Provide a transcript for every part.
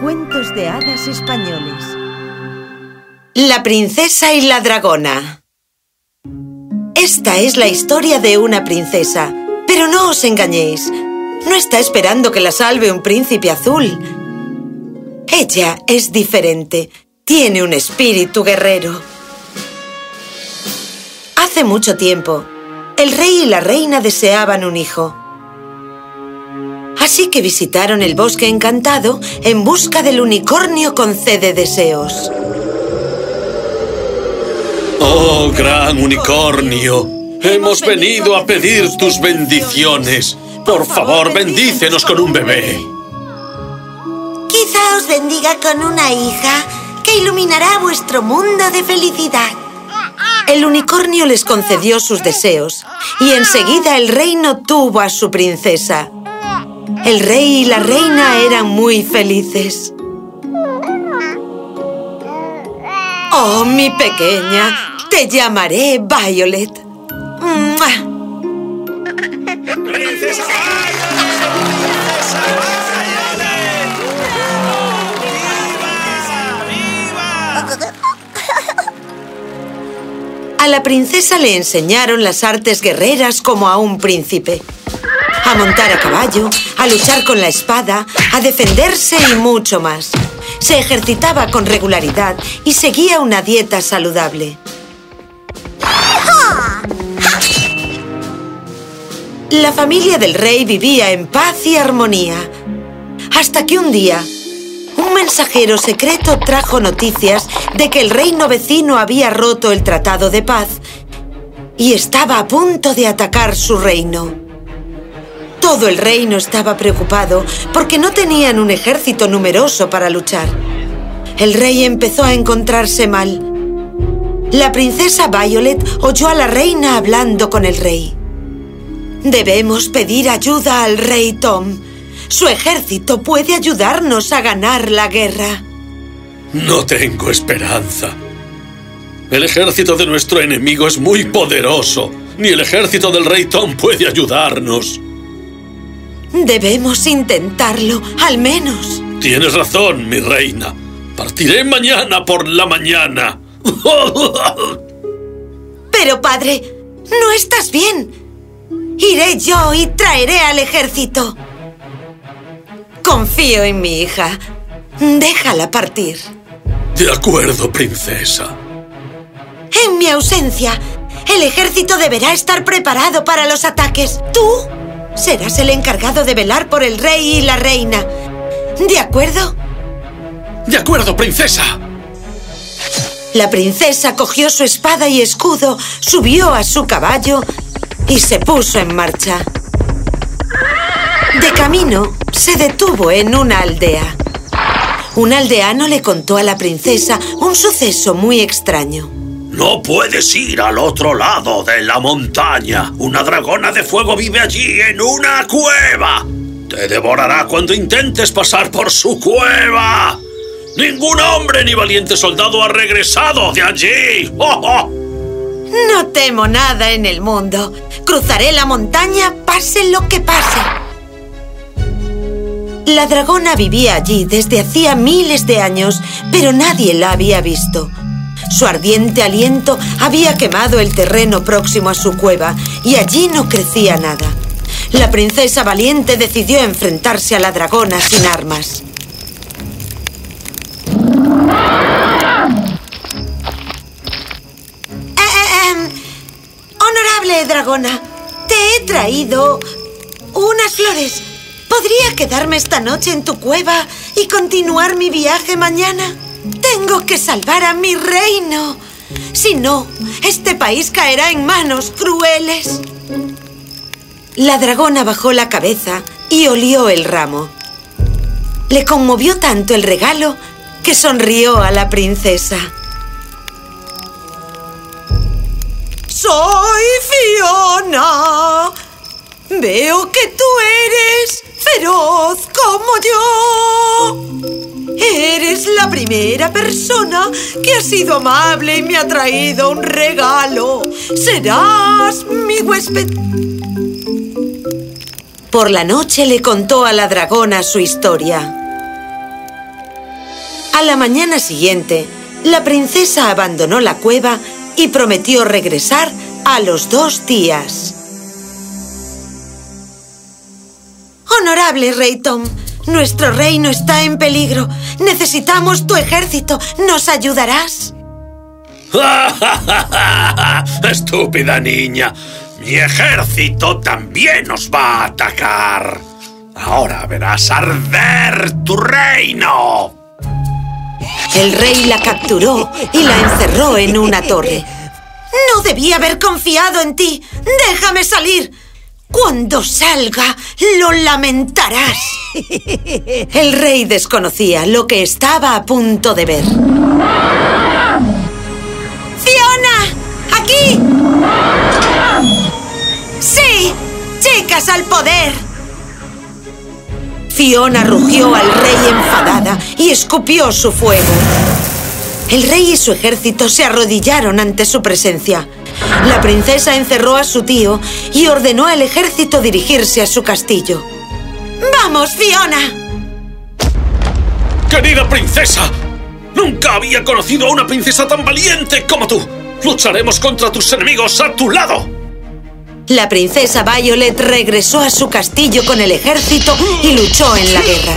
Cuentos de hadas españoles. La princesa y la dragona. Esta es la historia de una princesa. Pero no os engañéis. No está esperando que la salve un príncipe azul. Ella es diferente. Tiene un espíritu guerrero. Hace mucho tiempo, el rey y la reina deseaban un hijo. Así que visitaron el bosque encantado en busca del unicornio con de deseos. ¡Oh, gran unicornio! Hemos venido a pedir tus bendiciones. Por favor, bendícenos con un bebé. Quizá os bendiga con una hija que iluminará vuestro mundo de felicidad. El unicornio les concedió sus deseos y enseguida el reino tuvo a su princesa. El rey y la reina eran muy felices. Oh, mi pequeña, te llamaré Violet. ¡Princesa A la princesa le enseñaron las artes guerreras como a un príncipe. A montar a caballo, a luchar con la espada, a defenderse y mucho más. Se ejercitaba con regularidad y seguía una dieta saludable. La familia del rey vivía en paz y armonía. Hasta que un día, un mensajero secreto trajo noticias de que el reino vecino había roto el tratado de paz y estaba a punto de atacar su reino. Todo el reino estaba preocupado porque no tenían un ejército numeroso para luchar. El rey empezó a encontrarse mal. La princesa Violet oyó a la reina hablando con el rey. Debemos pedir ayuda al rey Tom. Su ejército puede ayudarnos a ganar la guerra. No tengo esperanza. El ejército de nuestro enemigo es muy poderoso. Ni el ejército del rey Tom puede ayudarnos. Debemos intentarlo, al menos. Tienes razón, mi reina. Partiré mañana por la mañana. Pero, padre, no estás bien. Iré yo y traeré al ejército. Confío en mi hija. Déjala partir. De acuerdo, princesa. En mi ausencia, el ejército deberá estar preparado para los ataques. Tú serás el encargado de velar por el rey y la reina. ¿De acuerdo? De acuerdo, princesa. La princesa cogió su espada y escudo, subió a su caballo y se puso en marcha. De camino, se detuvo en una aldea. Un aldeano le contó a la princesa un suceso muy extraño. No puedes ir al otro lado de la montaña. Una dragona de fuego vive allí en una cueva. Te devorará cuando intentes pasar por su cueva. Ningún hombre ni valiente soldado ha regresado de allí. ¡Oh, No temo nada en el mundo. Cruzaré la montaña pase lo que pase. La dragona vivía allí desde hacía miles de años, pero nadie la había visto. Su ardiente aliento había quemado el terreno próximo a su cueva y allí no crecía nada. La princesa valiente decidió enfrentarse a la dragona sin armas. Eh, eh, em, honorable dragona, te he traído unas flores. ¿Podría quedarme esta noche en tu cueva y continuar mi viaje mañana? Tengo que salvar a mi reino. Si no, este país caerá en manos crueles. La dragona bajó la cabeza y olió el ramo. Le conmovió tanto el regalo que sonrió a la princesa. ¡Soy Fiona! Veo que tú eres feroz como yo. Eres la primera persona que ha sido amable y me ha traído un regalo. Serás mi huésped. Por la noche le contó a la dragona su historia. A la mañana siguiente, la princesa abandonó la cueva y prometió regresar a los dos días. Honorable Rey Tom, nuestro reino está en peligro. Necesitamos tu ejército. ¿Nos ayudarás? Estúpida niña. Mi ejército también nos va a atacar. Ahora verás arder tu reino. El rey la capturó y la encerró en una torre. No debía haber confiado en ti. Déjame salir. Cuando salga, lo lamentarás. El rey desconocía lo que estaba a punto de ver. ¡Fiona! ¡Aquí! ¡Sí! ¡Chicas al poder! Fiona rugió al rey enfadada y escupió su fuego. El rey y su ejército se arrodillaron ante su presencia. La princesa encerró a su tío y ordenó al ejército dirigirse a su castillo. ¡Vamos, Fiona! ¡Querida princesa! Nunca había conocido a una princesa tan valiente como tú. Lucharemos contra tus enemigos a tu lado. La princesa Violet regresó a su castillo con el ejército y luchó en la guerra.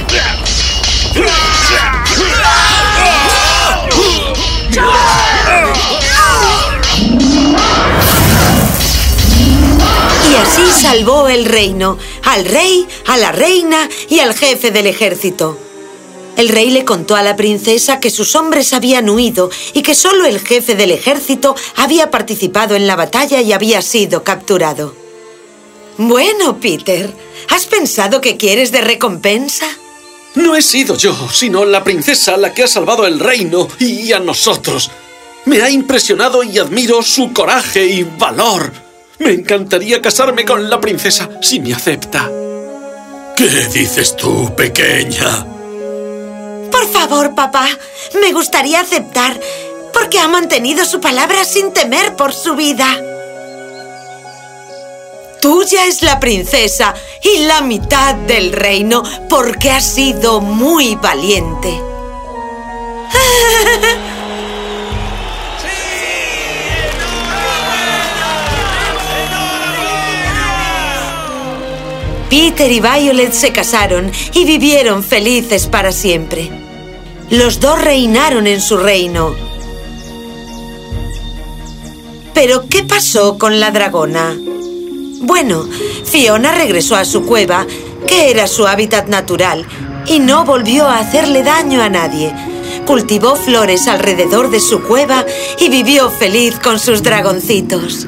Y salvó el reino, al rey, a la reina y al jefe del ejército. El rey le contó a la princesa que sus hombres habían huido y que solo el jefe del ejército había participado en la batalla y había sido capturado. Bueno, Peter, ¿has pensado qué quieres de recompensa? No he sido yo, sino la princesa la que ha salvado el reino y a nosotros. Me ha impresionado y admiro su coraje y valor. Me encantaría casarme con la princesa si me acepta. ¿Qué dices tú, pequeña? Por favor, papá, me gustaría aceptar, porque ha mantenido su palabra sin temer por su vida. Tuya es la princesa y la mitad del reino porque has sido muy valiente. Peter y Violet se casaron y vivieron felices para siempre. Los dos reinaron en su reino. Pero, ¿qué pasó con la dragona? Bueno, Fiona regresó a su cueva, que era su hábitat natural, y no volvió a hacerle daño a nadie. Cultivó flores alrededor de su cueva y vivió feliz con sus dragoncitos.